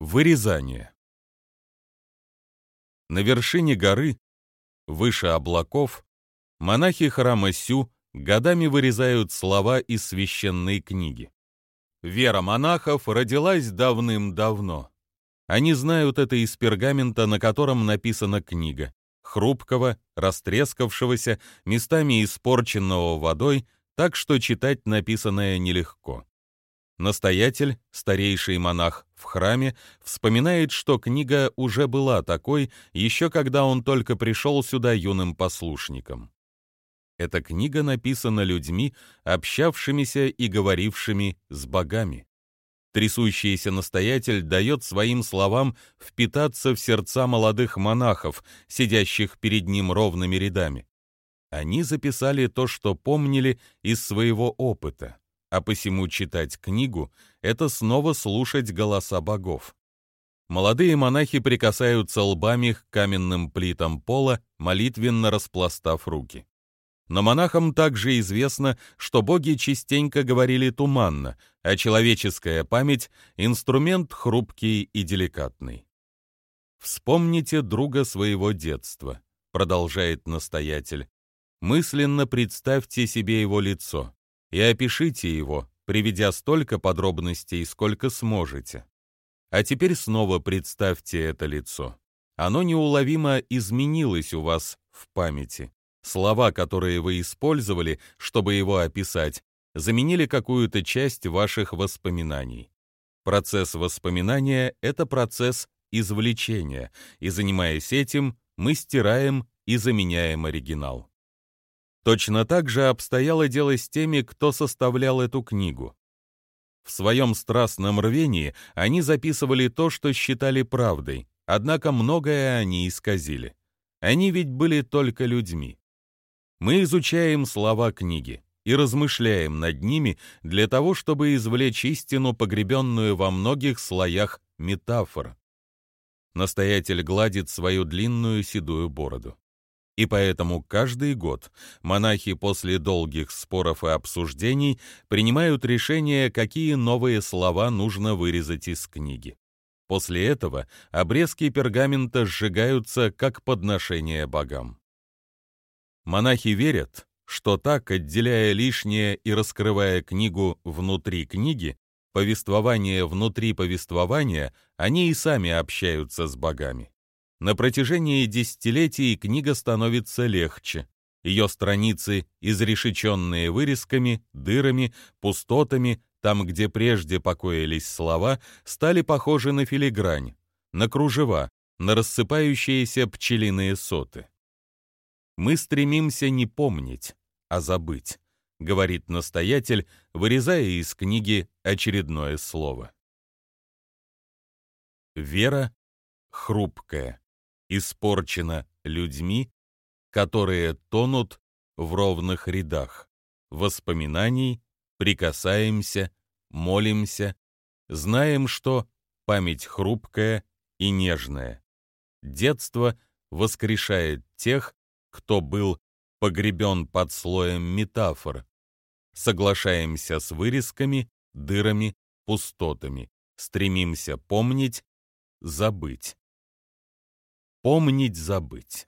Вырезание. На вершине горы, выше облаков, монахи храма Сю годами вырезают слова из священной книги. Вера монахов родилась давным-давно. Они знают это из пергамента, на котором написана книга, хрупкого, растрескавшегося, местами испорченного водой, так что читать написанное нелегко. Настоятель, старейший монах в храме, вспоминает, что книга уже была такой, еще когда он только пришел сюда юным послушником. Эта книга написана людьми, общавшимися и говорившими с богами. Трясущийся настоятель дает своим словам впитаться в сердца молодых монахов, сидящих перед ним ровными рядами. Они записали то, что помнили из своего опыта а посему читать книгу — это снова слушать голоса богов. Молодые монахи прикасаются лбами к каменным плитам пола, молитвенно распластав руки. Но монахам также известно, что боги частенько говорили туманно, а человеческая память — инструмент хрупкий и деликатный. «Вспомните друга своего детства», — продолжает настоятель. «Мысленно представьте себе его лицо и опишите его, приведя столько подробностей, сколько сможете. А теперь снова представьте это лицо. Оно неуловимо изменилось у вас в памяти. Слова, которые вы использовали, чтобы его описать, заменили какую-то часть ваших воспоминаний. Процесс воспоминания — это процесс извлечения, и, занимаясь этим, мы стираем и заменяем оригинал. Точно так же обстояло дело с теми, кто составлял эту книгу. В своем страстном рвении они записывали то, что считали правдой, однако многое они исказили. Они ведь были только людьми. Мы изучаем слова книги и размышляем над ними для того, чтобы извлечь истину, погребенную во многих слоях метафор. Настоятель гладит свою длинную седую бороду и поэтому каждый год монахи после долгих споров и обсуждений принимают решение, какие новые слова нужно вырезать из книги. После этого обрезки пергамента сжигаются как подношение богам. Монахи верят, что так, отделяя лишнее и раскрывая книгу внутри книги, повествование внутри повествования, они и сами общаются с богами. На протяжении десятилетий книга становится легче. Ее страницы, изрешеченные вырезками, дырами, пустотами, там, где прежде покоились слова, стали похожи на филигрань, на кружева, на рассыпающиеся пчелиные соты. «Мы стремимся не помнить, а забыть», — говорит настоятель, вырезая из книги очередное слово. Вера хрупкая испорчена людьми, которые тонут в ровных рядах. Воспоминаний прикасаемся, молимся, знаем, что память хрупкая и нежная. Детство воскрешает тех, кто был погребен под слоем метафор. Соглашаемся с вырезками, дырами, пустотами, стремимся помнить, забыть. Помнить забыть.